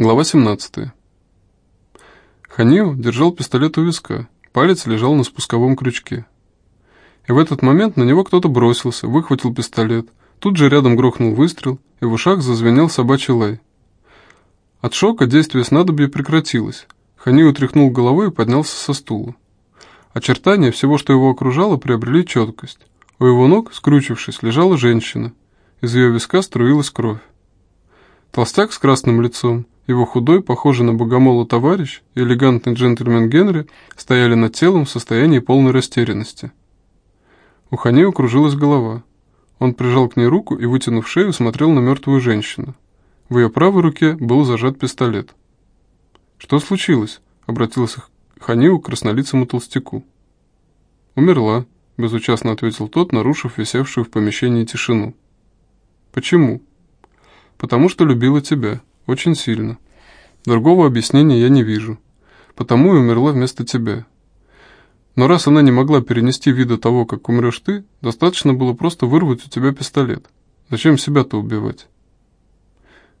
Глава 17. Ханиу держал пистолет у виска, палец лежал на спусковом крючке. И в этот момент на него кто-то бросился, выхватил пистолет. Тут же рядом грохнул выстрел, и в ушах зазвенел собачий лай. От шока действие снадобья прекратилось. Ханиу тряхнул головой и поднялся со стула. Очертания всего, что его окружало, приобрели четкость. У его ног, скрючившись, лежала женщина. Из ее виска струилась кровь. Толстяк с красным лицом, его худой, похожий на богомола товарищ и элегантный джентльмен Генри стояли над телом в состоянии полной растерянности. У Ханео кружилась голова. Он прижал к ней руку и, вытянув шею, смотрел на мертвую женщину. В ее правой руке был зажат пистолет. «Что случилось?» — обратился Ханиу к краснолицому толстяку. «Умерла», — безучастно ответил тот, нарушив висевшую в помещении тишину. «Почему?» «Потому что любила тебя», очень сильно. Другого объяснения я не вижу. Потому и умерла вместо тебя. Но раз она не могла перенести вида того, как умрешь ты, достаточно было просто вырвать у тебя пистолет. Зачем себя-то убивать?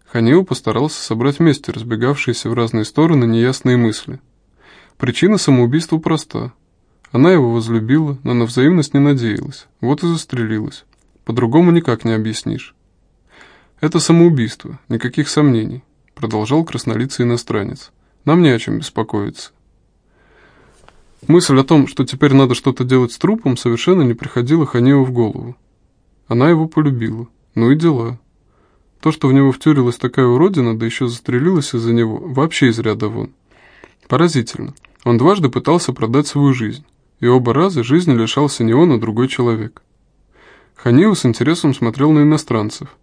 Ханиу постарался собрать вместе разбегавшиеся в разные стороны неясные мысли. Причина самоубийства проста. Она его возлюбила, но на взаимность не надеялась. Вот и застрелилась. По-другому никак не объяснишь. «Это самоубийство, никаких сомнений», — продолжал краснолицый иностранец. «Нам не о чем беспокоиться». Мысль о том, что теперь надо что-то делать с трупом, совершенно не приходила Ханееву в голову. Она его полюбила. Ну и дела. То, что в него втюрилась такая уродина, да еще застрелилась из-за него, вообще из ряда вон. Поразительно. Он дважды пытался продать свою жизнь, и оба раза жизни лишался не он, а другой человек. Ханиу с интересом смотрел на иностранцев.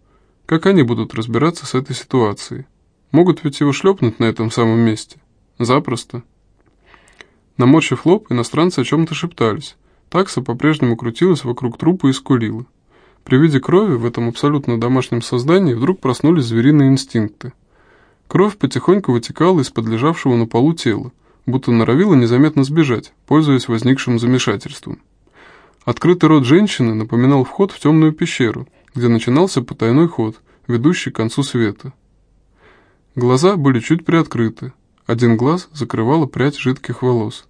Как они будут разбираться с этой ситуацией? Могут ведь его шлепнуть на этом самом месте. Запросто. Наморщив лоб, иностранцы о чем-то шептались. Такса по-прежнему крутилась вокруг трупа и скулила. При виде крови в этом абсолютно домашнем создании вдруг проснулись звериные инстинкты. Кровь потихоньку вытекала из-под лежавшего на полу тела, будто норовила незаметно сбежать, пользуясь возникшим замешательством. Открытый рот женщины напоминал вход в темную пещеру, где начинался потайной ход, ведущий к концу света. Глаза были чуть приоткрыты, один глаз закрывала прядь жидких волос.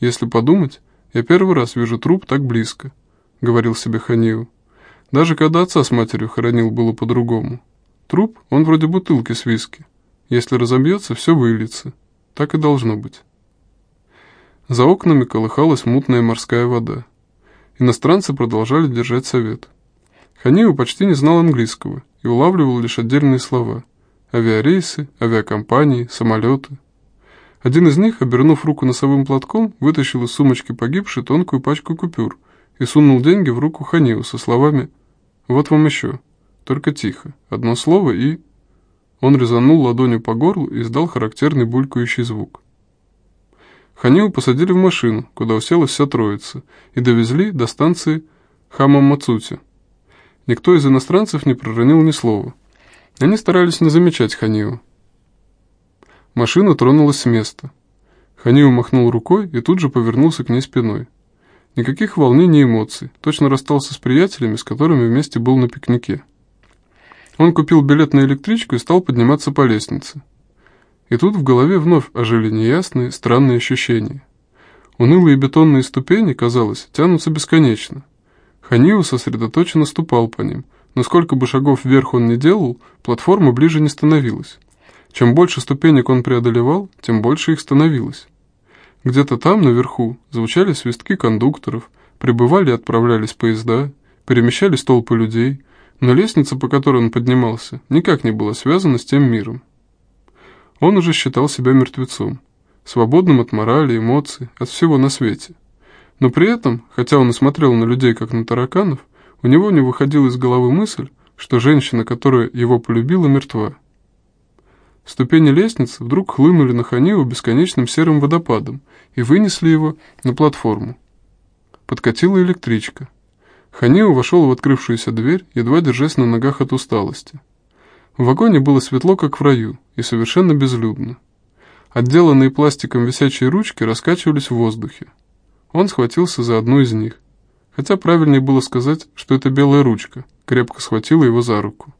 «Если подумать, я первый раз вижу труп так близко», — говорил себе Ханиу. «Даже когда отца с матерью хоронил, было по-другому. Труп, он вроде бутылки с виски. Если разобьется, все выльется. Так и должно быть». За окнами колыхалась мутная морская вода. Иностранцы продолжали держать совет. Ханиу почти не знал английского и улавливал лишь отдельные слова. Авиарейсы, авиакомпании, самолеты. Один из них, обернув руку носовым платком, вытащил из сумочки погибшей тонкую пачку купюр и сунул деньги в руку Ханиу со словами «Вот вам еще, только тихо, одно слово и...» Он резанул ладонью по горлу и издал характерный булькающий звук. Ханиу посадили в машину, куда уселась вся троица, и довезли до станции Хамамацути. Никто из иностранцев не проронил ни слова. Они старались не замечать Ханиу. Машина тронулась с места. Ханиу махнул рукой и тут же повернулся к ней спиной. Никаких волнений и эмоций, точно расстался с приятелями, с которыми вместе был на пикнике. Он купил билет на электричку и стал подниматься по лестнице. И тут в голове вновь ожили неясные, странные ощущения. Унылые бетонные ступени, казалось, тянутся бесконечно. Ханиу сосредоточенно ступал по ним, но сколько бы шагов вверх он ни делал, платформа ближе не становилась. Чем больше ступенек он преодолевал, тем больше их становилось. Где-то там, наверху, звучали свистки кондукторов, прибывали и отправлялись поезда, перемещались толпы людей, но лестница, по которой он поднимался, никак не была связана с тем миром. Он уже считал себя мертвецом, свободным от морали, эмоций, от всего на свете – но при этом, хотя он и смотрел на людей как на тараканов, у него не выходила из головы мысль, что женщина, которая его полюбила, мертва. Ступени лестницы вдруг хлынули на Ханиу бесконечным серым водопадом и вынесли его на платформу. Подкатила электричка. Ханиу вошел в открывшуюся дверь, едва держась на ногах от усталости. В вагоне было светло, как в раю, и совершенно безлюдно. Отделанные пластиком висячие ручки раскачивались в воздухе. Он схватился за одну из них. Хотя правильнее было сказать, что это белая ручка, крепко схватила его за руку.